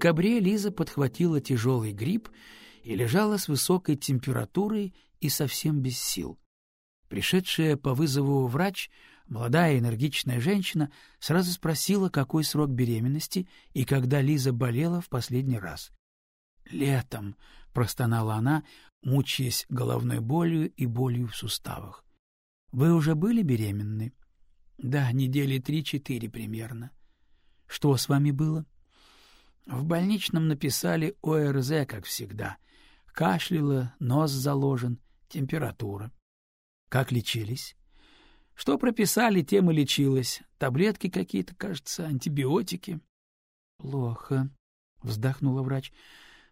декабре Лиза подхватила тяжелый грипп и лежала с высокой температурой и совсем без сил. Пришедшая по вызову врач, молодая энергичная женщина, сразу спросила, какой срок беременности и когда Лиза болела в последний раз. «Летом», — простонала она, мучаясь головной болью и болью в суставах. «Вы уже были беременны?» «Да, недели три-четыре примерно». «Что с вами было?» В больничном написали ОРЗ, как всегда. Кашляла, нос заложен, температура. Как лечились? Что прописали, тем и лечилась. Таблетки какие-то, кажется, антибиотики. Плохо, вздохнула врач.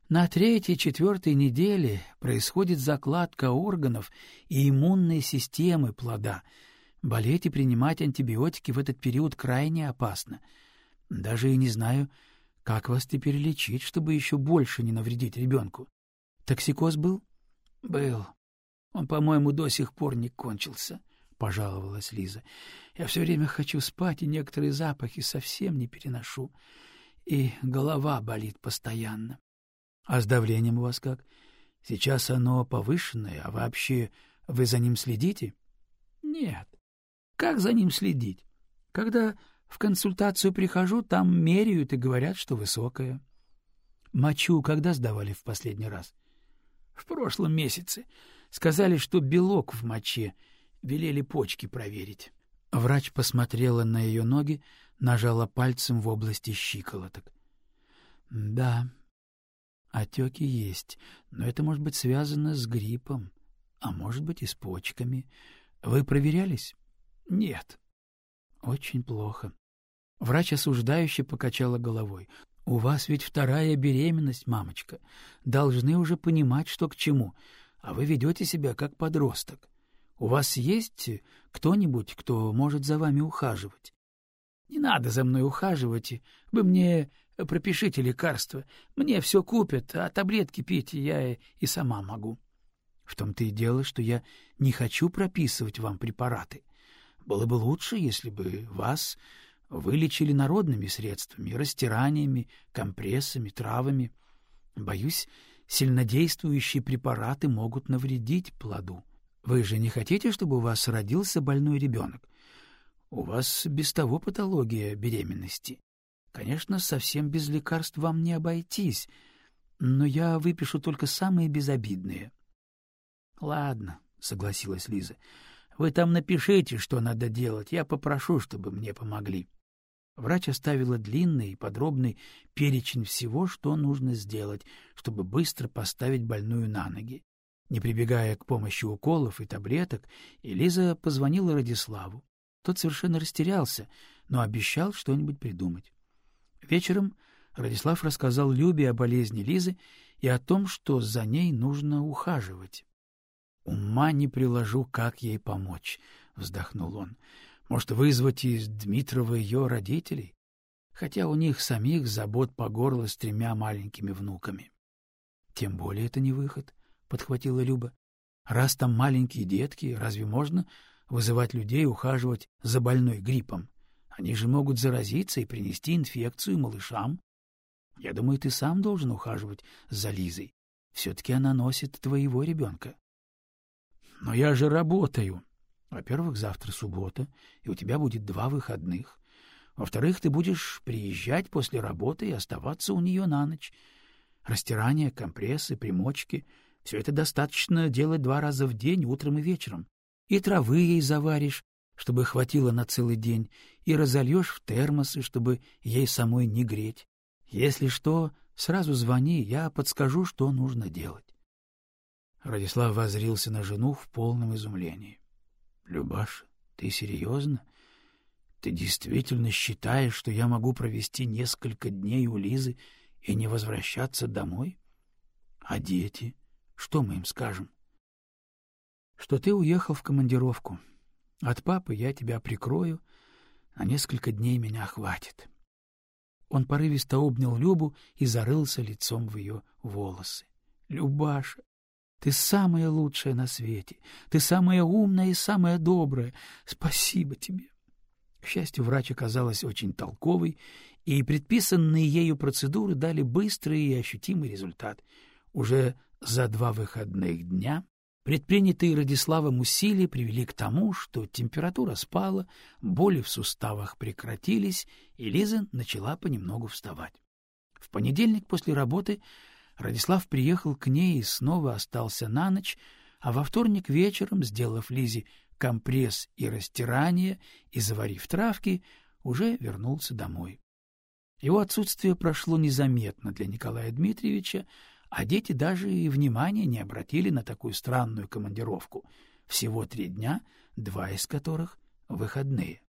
На третьей-четвертой неделе происходит закладка органов и иммунной системы плода. Болеть и принимать антибиотики в этот период крайне опасно. Даже и не знаю, как вас теперь лечить, чтобы еще больше не навредить ребенку? Токсикоз был? — Был. Он, по-моему, до сих пор не кончился, — пожаловалась Лиза. — Я все время хочу спать, и некоторые запахи совсем не переношу. И голова болит постоянно. — А с давлением у вас как? Сейчас оно повышенное, а вообще вы за ним следите? — Нет. Как за ним следить? Когда в консультацию прихожу, там меряют и говорят, что высокая. Мочу когда сдавали в последний раз? В прошлом месяце. Сказали, что белок в моче. Велели почки проверить. Врач посмотрела на ее ноги, нажала пальцем в области щиколоток. Да, отеки есть, но это может быть связано с гриппом, а может быть и с почками. Вы проверялись? Нет. Очень плохо. Врач осуждающе покачала головой. У вас ведь вторая беременность, мамочка. Должны уже понимать, что к чему. А вы ведете себя как подросток. У вас есть кто-нибудь, кто может за вами ухаживать? Не надо за мной ухаживать. Вы мне пропишите лекарства. Мне все купят, а таблетки пить я и сама могу. В том-то и дело, что я не хочу прописывать вам препараты. Было бы лучше, если бы вас Вылечили народными средствами, растираниями, компрессами, травами. Боюсь, сильнодействующие препараты могут навредить плоду. Вы же не хотите, чтобы у вас родился больной ребенок? У вас без того патология беременности. Конечно, совсем без лекарств вам не обойтись, но я выпишу только самые безобидные. — Ладно, — согласилась Лиза. — Вы там напишите, что надо делать, я попрошу, чтобы мне помогли. — Врач оставила длинный и подробный перечень всего, что нужно сделать, чтобы быстро поставить больную на ноги. Не прибегая к помощи уколов и таблеток, Элиза позвонила Радиславу. Тот совершенно растерялся, но обещал что-нибудь придумать. Вечером Радислав рассказал Любе о болезни Лизы и о том, что за ней нужно ухаживать. «Ума не приложу, как ей помочь», — вздохнул он. Может, вызвать из Дмитрова ее родителей? Хотя у них самих забот по горло с тремя маленькими внуками. — Тем более это не выход, — подхватила Люба. — Раз там маленькие детки, разве можно вызывать людей ухаживать за больной гриппом? Они же могут заразиться и принести инфекцию малышам. Я думаю, ты сам должен ухаживать за Лизой. Все-таки она носит твоего ребенка. — Но я же работаю, во-первых, завтра суббота, и у тебя будет два выходных. Во-вторых, ты будешь приезжать после работы и оставаться у нее на ночь. Растирание, компрессы, примочки — все это достаточно делать два раза в день, утром и вечером. И травы ей заваришь, чтобы хватило на целый день, и разольешь в термосы, чтобы ей самой не греть. Если что, сразу звони, я подскажу, что нужно делать. Радислав возрился на жену в полном изумлении. Любаш, ты серьезно? Ты действительно считаешь, что я могу провести несколько дней у Лизы и не возвращаться домой? А дети? Что мы им скажем? Что ты уехал в командировку. От папы я тебя прикрою, на несколько дней меня хватит. Он порывисто обнял Любу и зарылся лицом в ее волосы. — Любаша, ты самая лучшая на свете. Ты самая умная и самая добрая. Спасибо тебе. К счастью, врач оказалась очень толковой и предписанные ею процедуры дали быстрый и ощутимый результат. Уже за два выходных дня предпринятые Радиславом усилия привели к тому, что температура спала, боли в суставах прекратились, и Лиза начала понемногу вставать. В понедельник после работы Радислав приехал к ней и снова остался на ночь, а во вторник вечером, сделав Лизе компресс и растирание и заварив травки, уже вернулся домой. Его отсутствие прошло незаметно для Николая Дмитриевича, а дети даже и внимания не обратили на такую странную командировку. Всего три дня, два из которых — выходные.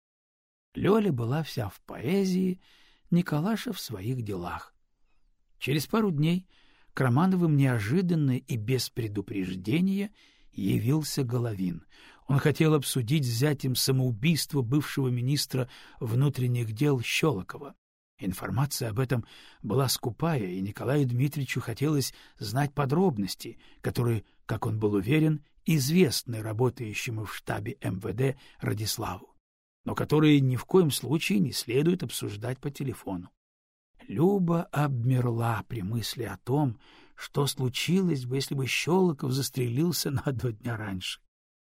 Лёля была вся в поэзии, Николаша в своих делах. Через пару дней к Романовым неожиданно и без предупреждения явился Головин. Он хотел обсудить с самоубийство бывшего министра внутренних дел Щелокова. Информация об этом была скупая, и Николаю Дмитриевичу хотелось знать подробности, которые, как он был уверен, известны работающему в штабе МВД Радиславу, но которые ни в коем случае не следует обсуждать по телефону. Люба обмерла при мысли о том, что случилось бы, если бы Щелоков застрелился на два дня раньше.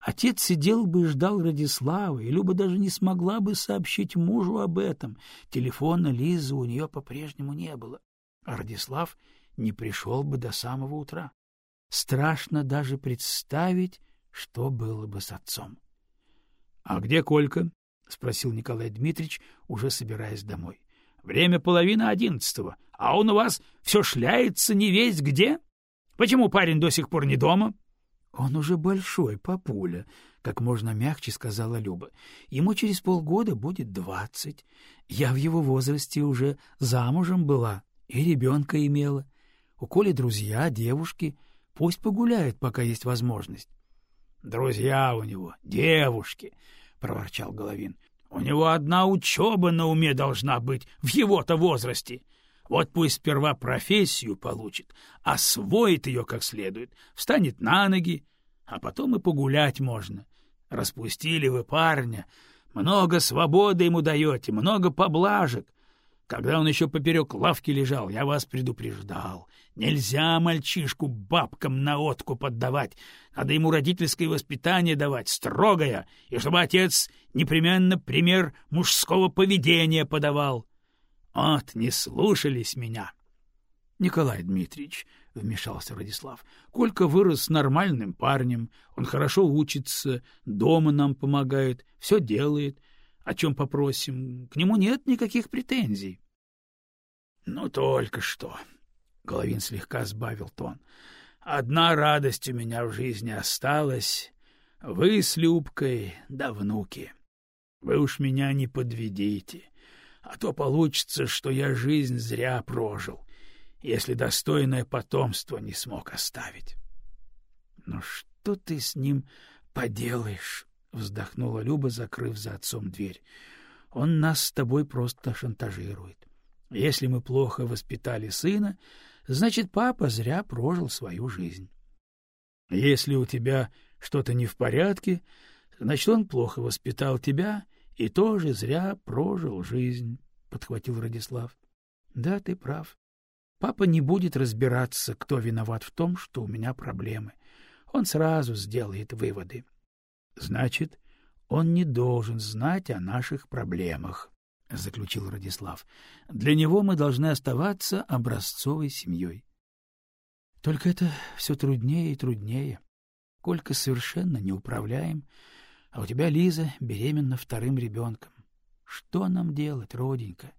Отец сидел бы и ждал Радислава, и Люба даже не смогла бы сообщить мужу об этом. Телефона Лизы у нее по-прежнему не было, а Радислав не пришел бы до самого утра. Страшно даже представить, что было бы с отцом. — А где Колька? — спросил Николай Дмитриевич, уже собираясь домой. — Время половина одиннадцатого, а он у вас все шляется не весь где? Почему парень до сих пор не дома? — он уже большой, папуля, как можно мягче сказала Люба. Ему через полгода будет двадцать. Я в его возрасте уже замужем была и ребенка имела. У Коли друзья, девушки. Пусть погуляет, пока есть возможность. — Друзья у него, девушки, — проворчал Головин. — У него одна учеба на уме должна быть в его-то возрасте. Вот пусть сперва профессию получит, освоит ее как следует, встанет на ноги, а потом и погулять можно. Распустили вы парня, много свободы ему даете, много поблажек. Когда он еще поперек лавки лежал, я вас предупреждал. Нельзя мальчишку бабкам на откуп отдавать. Надо ему родительское воспитание давать, строгое, и чтобы отец непременно пример мужского поведения подавал. Вот, не слушались меня. — Николай Дмитриевич, — вмешался Радислав, — Колька вырос нормальным парнем, он хорошо учится, дома нам помогает, все делает. О чем попросим, к нему нет никаких претензий. — Ну, только что. Головин слегка сбавил тон. — Одна радость у меня в жизни осталась. Вы с Любкой да внуки. Вы уж меня не подведите а то получится, что я жизнь зря прожил, если достойное потомство не смог оставить. — Ну что ты с ним поделаешь? — вздохнула Люба, закрыв за отцом дверь. — Он нас с тобой просто шантажирует. Если мы плохо воспитали сына, значит, папа зря прожил свою жизнь. Если у тебя что-то не в порядке, значит, он плохо воспитал тебя — и тоже зря прожил жизнь, — подхватил Радислав. — Да, ты прав. Папа не будет разбираться, кто виноват в том, что у меня проблемы. Он сразу сделает выводы. — Значит, он не должен знать о наших проблемах, — заключил Радислав. — Для него мы должны оставаться образцовой семьей. Только это все труднее и труднее. Колька совершенно неуправляем, а у тебя, Лиза, беременна вторым ребенком. Что нам делать, роденька?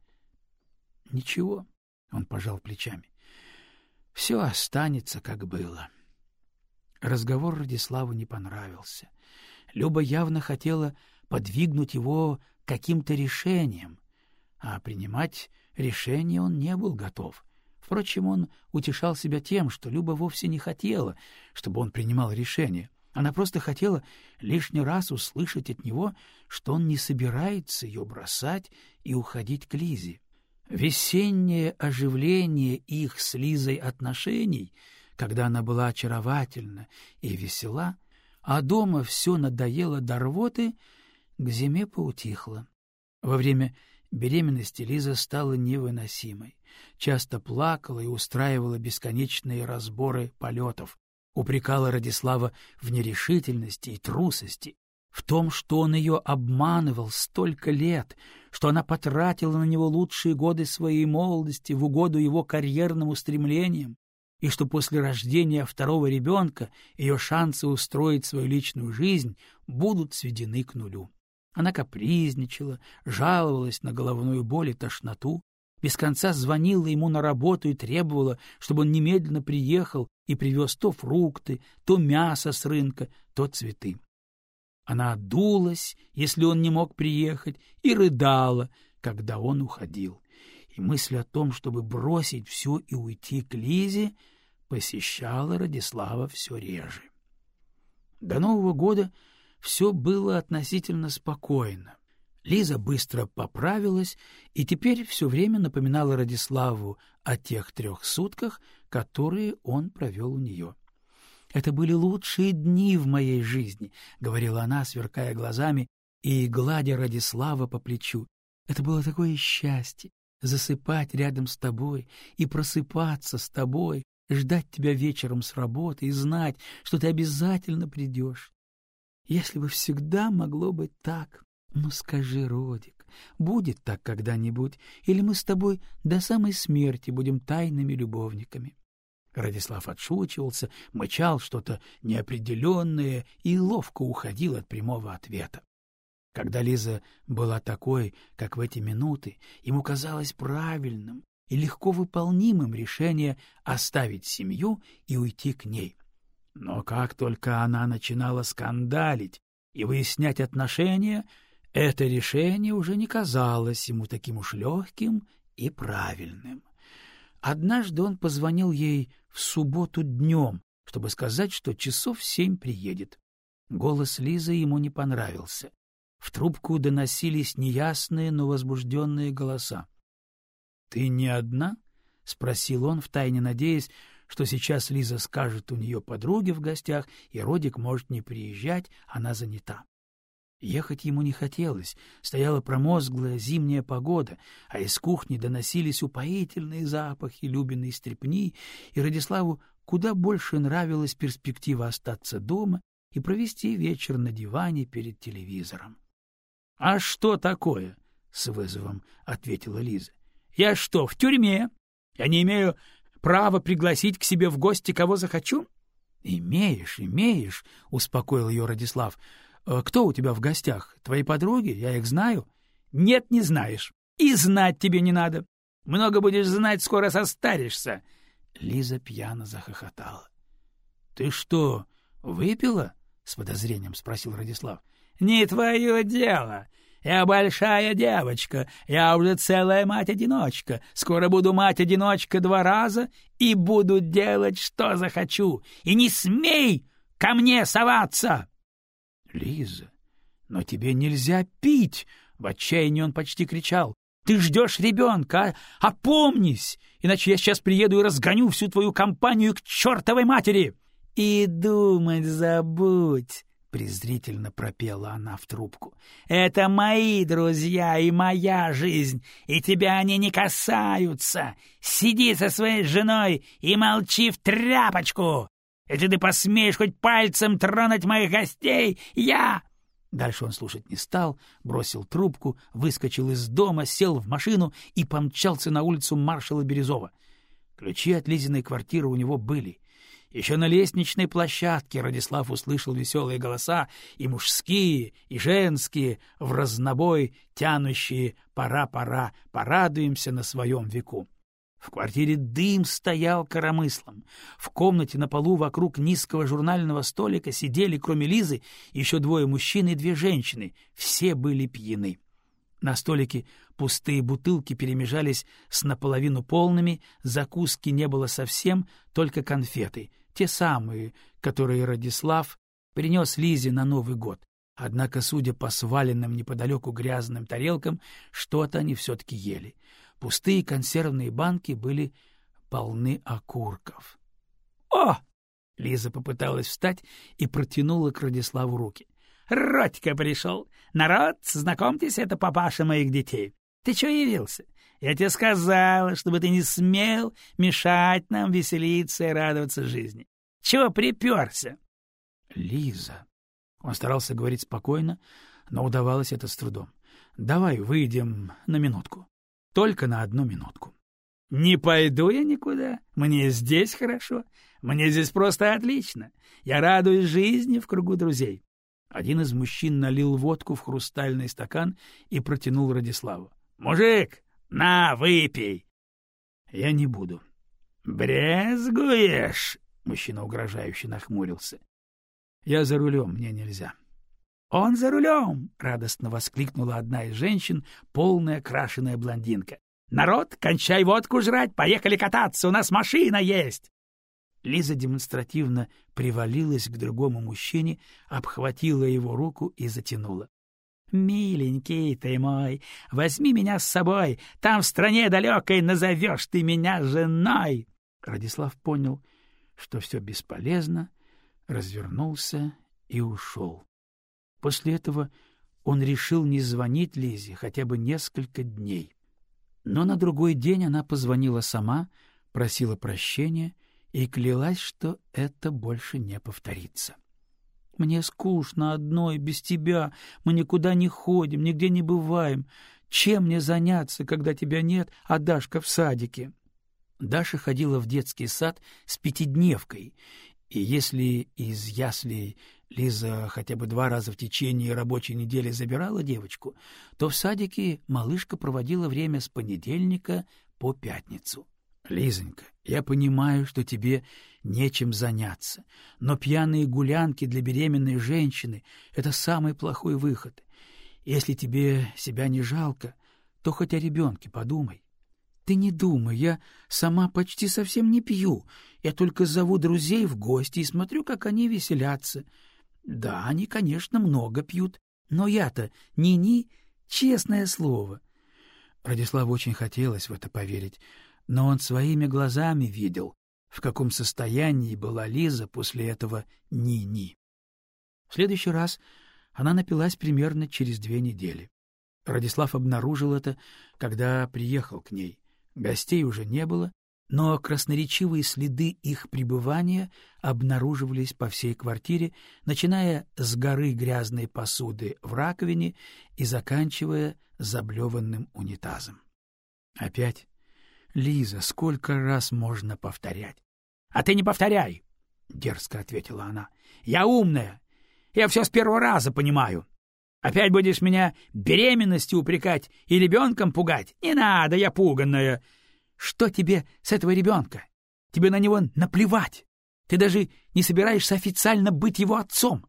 — Ничего, — он пожал плечами. — Все останется, как было. Разговор Радиславу не понравился. Люба явно хотела подвигнуть его каким-то решением, а принимать решение он не был готов. Впрочем, он утешал себя тем, что Люба вовсе не хотела, чтобы он принимал решение — она просто хотела лишний раз услышать от него, что он не собирается ее бросать и уходить к Лизе. Весеннее оживление их с Лизой отношений, когда она была очаровательна и весела, а дома все надоело до рвоты, к зиме поутихло. Во время беременности Лиза стала невыносимой. Часто плакала и устраивала бесконечные разборы полетов, упрекала Радислава в нерешительности и трусости, в том, что он ее обманывал столько лет, что она потратила на него лучшие годы своей молодости в угоду его карьерным устремлениям, и что после рождения второго ребенка ее шансы устроить свою личную жизнь будут сведены к нулю. Она капризничала, жаловалась на головную боль и тошноту, без конца звонила ему на работу и требовала, чтобы он немедленно приехал и привез то фрукты, то мясо с рынка, то цветы. Она дулась, если он не мог приехать, и рыдала, когда он уходил. И мысль о том, чтобы бросить все и уйти к Лизе, посещала Радислава все реже. До Нового года все было относительно спокойно. Лиза быстро поправилась и теперь все время напоминала Радиславу о тех трех сутках, которые он провел у нее. «Это были лучшие дни в моей жизни», — говорила она, сверкая глазами и гладя Радислава по плечу. «Это было такое счастье — засыпать рядом с тобой и просыпаться с тобой, ждать тебя вечером с работы и знать, что ты обязательно придешь. Если бы всегда могло быть так, ну скажи, Родик, будет так когда-нибудь, или мы с тобой до самой смерти будем тайными любовниками? Радислав отшучивался, мычал что-то неопределенное и ловко уходил от прямого ответа. Когда Лиза была такой, как в эти минуты, ему казалось правильным и легко выполнимым решение оставить семью и уйти к ней. Но как только она начинала скандалить и выяснять отношения, это решение уже не казалось ему таким уж легким и правильным. Однажды он позвонил ей в субботу днем, чтобы сказать, что часов семь приедет. Голос Лизы ему не понравился. В трубку доносились неясные, но возбужденные голоса. — Ты не одна? — спросил он, втайне надеясь, что сейчас Лиза скажет у нее подруги в гостях, и Родик может не приезжать, она занята. Ехать ему не хотелось, стояла промозглая зимняя погода, а из кухни доносились упоительные запахи любиной стрепни, и Радиславу куда больше нравилась перспектива остаться дома и провести вечер на диване перед телевизором. — А что такое? — с вызовом ответила Лиза. — Я что, в тюрьме? Я не имею право пригласить к себе в гости кого захочу? — Имеешь, имеешь, — успокоил ее Радислав. «Э, — Кто у тебя в гостях? Твои подруги? Я их знаю? — Нет, не знаешь. И знать тебе не надо. Много будешь знать, скоро состаришься. Лиза пьяно захохотала. — Ты что, выпила? — с подозрением спросил Радислав. — Не твое дело. Я большая девочка, я уже целая мать-одиночка. Скоро буду мать-одиночка два раза и буду делать, что захочу. И не смей ко мне соваться!» «Лиза, но тебе нельзя пить!» — в отчаянии он почти кричал. «Ты ждешь ребенка, а? опомнись, иначе я сейчас приеду и разгоню всю твою компанию к чертовой матери!» «И думать забудь!» — презрительно пропела она в трубку. «Это мои друзья и моя жизнь, и тебя они не касаются. Сиди со своей женой и молчи в тряпочку. Если ты посмеешь хоть пальцем тронуть моих гостей, я...» Дальше он слушать не стал, бросил трубку, выскочил из дома, сел в машину и помчался на улицу маршала Березова. Ключи от Лизиной квартиры у него были — еще на лестничной площадке Радислав услышал веселые голоса, и мужские, и женские, в разнобой тянущие «пора-пора, порадуемся на своем веку». В квартире дым стоял коромыслом. В комнате на полу вокруг низкого журнального столика сидели, кроме Лизы, еще двое мужчин и две женщины. Все были пьяны. На столике пустые бутылки перемежались с наполовину полными, закуски не было совсем, только конфеты, те самые, которые Радислав принес Лизе на Новый год. Однако, судя по сваленным неподалеку грязным тарелкам, что-то они все-таки ели. Пустые консервные банки были полны окурков. «О!» — Лиза попыталась встать и протянула к Радиславу руки. «Родька пришел! Народ, знакомьтесь, это папаша моих детей. Ты что явился? Я тебе сказала, чтобы ты не смел мешать нам веселиться и радоваться жизни. Чего приперся? Лиза. Он старался говорить спокойно, но удавалось это с трудом. Давай выйдем на минутку. Только на одну минутку. Не пойду я никуда. Мне здесь хорошо. Мне здесь просто отлично. Я радуюсь жизни в кругу друзей. Один из мужчин налил водку в хрустальный стакан и протянул Радиславу. Мужик, на, выпей. Я не буду. Брезгуешь? Мужчина угрожающе нахмурился. Я за рулем, мне нельзя. Он за рулем! радостно воскликнула одна из женщин, полная крашеная блондинка. Народ, кончай водку жрать, поехали кататься, у нас машина есть. Лиза демонстративно привалилась к другому мужчине, обхватила его руку и затянула. Миленький ты мой, возьми меня с собой, там в стране далекой назовешь ты меня женой. Радислав понял, что все бесполезно, развернулся и ушел. После этого он решил не звонить Лизе хотя бы несколько дней. Но на другой день она позвонила сама, просила прощения и клялась, что это больше не повторится. Мне скучно одной, без тебя. Мы никуда не ходим, нигде не бываем. Чем мне заняться, когда тебя нет, а Дашка в садике?» Даша ходила в детский сад с пятидневкой, и если из яслей Лиза хотя бы два раза в течение рабочей недели забирала девочку, то в садике малышка проводила время с понедельника по пятницу. Лизонька, я понимаю, что тебе нечем заняться, но пьяные гулянки для беременной женщины — это самый плохой выход. Если тебе себя не жалко, то хоть о ребенке подумай. Ты не думай, я сама почти совсем не пью. Я только зову друзей в гости и смотрю, как они веселятся. Да, они, конечно, много пьют, но я-то ни-ни, честное слово. Радиславу очень хотелось в это поверить, но он своими глазами видел, в каком состоянии была Лиза после этого ни-ни. В следующий раз она напилась примерно через две недели. Радислав обнаружил это, когда приехал к ней. Гостей уже не было, но красноречивые следы их пребывания обнаруживались по всей квартире, начиная с горы грязной посуды в раковине и заканчивая заблеванным унитазом. Опять Лиза, сколько раз можно повторять? — А ты не повторяй, — дерзко ответила она. — Я умная. Я все с первого раза понимаю. Опять будешь меня беременностью упрекать и ребенком пугать? Не надо, я пуганная. Что тебе с этого ребенка? Тебе на него наплевать. Ты даже не собираешься официально быть его отцом.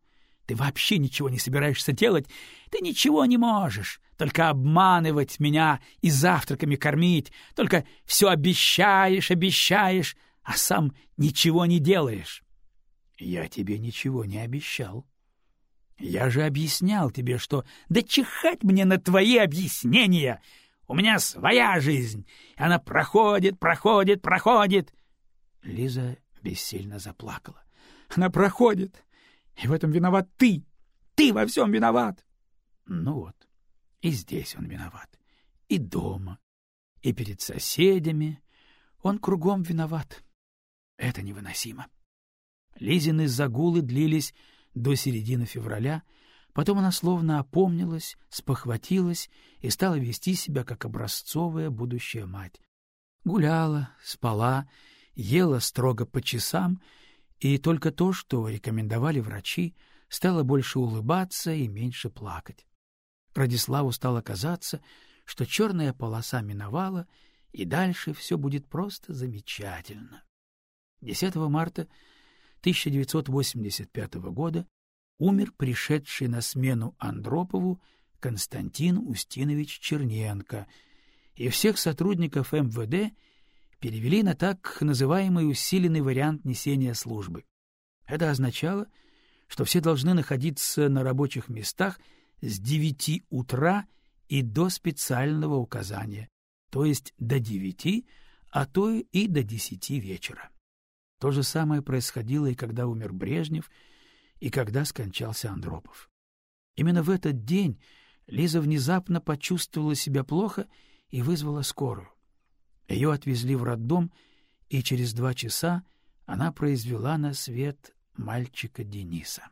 Ты вообще ничего не собираешься делать. Ты ничего не можешь. Только обманывать меня и завтраками кормить. Только все обещаешь, обещаешь, а сам ничего не делаешь. Я тебе ничего не обещал. Я же объяснял тебе, что... Да чихать мне на твои объяснения! У меня своя жизнь. Она проходит, проходит, проходит. Лиза бессильно заплакала. Она проходит, и в этом виноват ты. Ты во всем виноват. Ну вот, и здесь он виноват. И дома, и перед соседями. Он кругом виноват. Это невыносимо. Лизины загулы длились до середины февраля, потом она словно опомнилась, спохватилась и стала вести себя как образцовая будущая мать. Гуляла, спала, ела строго по часам и только то, что рекомендовали врачи, стало больше улыбаться и меньше плакать. Радиславу стало казаться, что черная полоса миновала, и дальше все будет просто замечательно. 10 марта 1985 года умер пришедший на смену Андропову Константин Устинович Черненко, и всех сотрудников МВД перевели на так называемый усиленный вариант несения службы. Это означало, что все должны находиться на рабочих местах с девяти утра и до специального указания, то есть до девяти, а то и до десяти вечера. То же самое происходило и когда умер Брежнев, и когда скончался Андропов. Именно в этот день Лиза внезапно почувствовала себя плохо и вызвала скорую. Ее отвезли в роддом, и через два часа она произвела на свет мальчика Дениса.